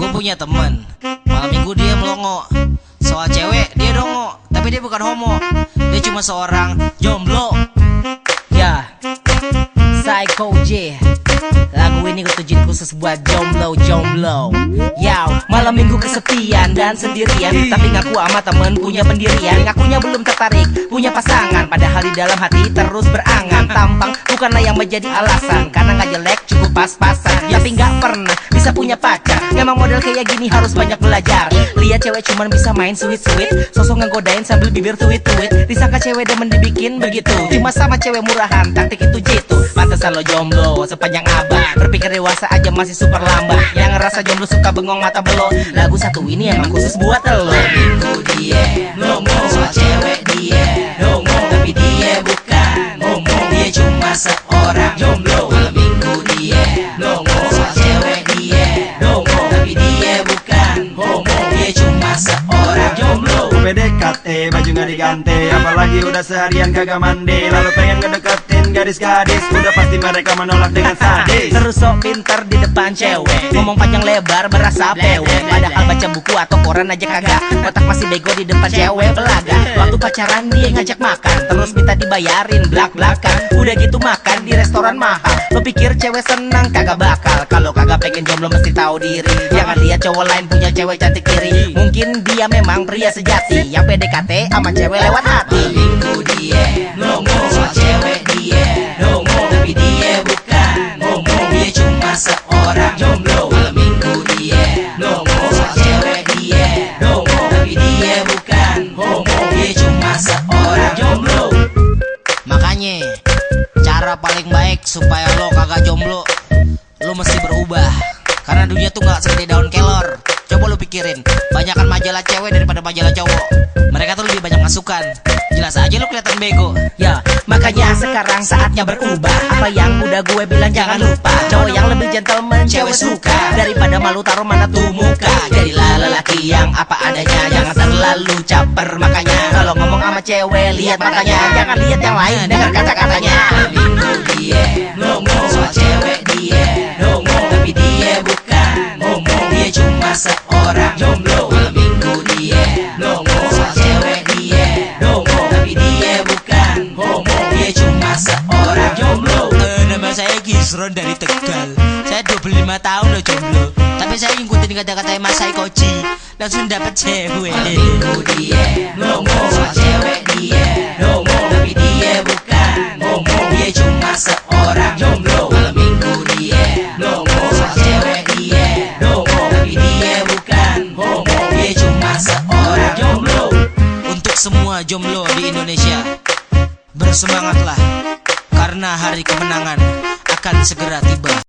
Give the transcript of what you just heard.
Gue punya temen Malam minggu dia melongo. Soal cewek dia dongo. Tapi dia bukan homo. Dia cuma seorang jomblo. Ya. Psycho J. Lagu ini gue tujuin khusus buat jomblo-jomblo Yow, malam minggu kesepian dan sendirian. Tapi ngaku sama temen punya pendirian. Ngakunya belum tertarik, punya pasangan. Padahal di dalam hati terus berangan Tampang bukanlah yang menjadi alasan. Karena nggak jelek cukup pas-pasan. Tapi nggak pernah bisa punya pacar. Memang model kayak gini harus banyak belajar. Lihat cewek cuman bisa main sweet-sweet. Sosok ngegodain sambil bibir tuit-tuit Disangka cewek demen dibikin begitu. Cuma sama cewek murahan, taktik itu jitu. Pantesan lo jomblo sepanjang abad. Berpikir dewasa aja masih super lambat. Yang ngerasa jomblo suka bengong mata belok Lagu satu ini emang khusus buat lo. Dia. Ngomong soal cewek PDKT baju nggak diganti Apalagi udah seharian kagak mandi. Lalu pengen ngedeketin gadis-gadis Udah pasti mereka menolak dengan sadis. Terus sok pinter di depan cewek Ngomong panjang lebar berasa pewe. Padahal baca buku atau koran aja kagak Otak masih bego di depan cewek belaga Waktu pacaran dia ngajak makan Terus minta dibayarin belak-belakan. Udah gitu makan di restoran mahal Lo pikir cewek senang kagak bakal. Kalau kagak pengen jomblo mesti tahu diri. Jangan lihat cowok lain punya cewek cantik kiri. Mungkin dia memang pria sejati. Yang PDKT sama cewek lewat hati. Minggu dia Cara paling baik supaya lo kagak jomblo Lo mesti berubah. Karena dunia tuh gak segede daun kelor. Coba lo pikirin Banyakan majalah cewek daripada majalah cowok. Mereka tuh lebih banyak masukan. Jelas aja lo kelihatan bego. Ya, makanya sekarang saatnya berubah. Apa yang udah gue bilang jangan lupa. Cowok yang lebih gentleman cewek suka. Daripada malu taruh mana tuh muka. Jadilah lelaki yang apa adanya Jangan terlalu caper. Makanya Kalau ngomong sama cewek lihat matanya. Jangan lihat yang lain dengar kata-katanya Gisron dari Tegal. Saya 25 tahun loh jomblo. Tapi saya ngikutin kata-kata Mas Saikoji Langsung dapet cewek. Malam minggu dia Ngomong soal cewek dia. Ngomong tapi dia bukan. Ngomong dia cuma seorang. Jomblo. Malam minggu dia Ngomong soal cewek dia. Ngomong tapi dia bukan. Ngomong dia cuma seorang. Jomblo. Untuk semua jomblo di Indonesia Bersemangatlah. Karena hari kemenangan akan segera tiba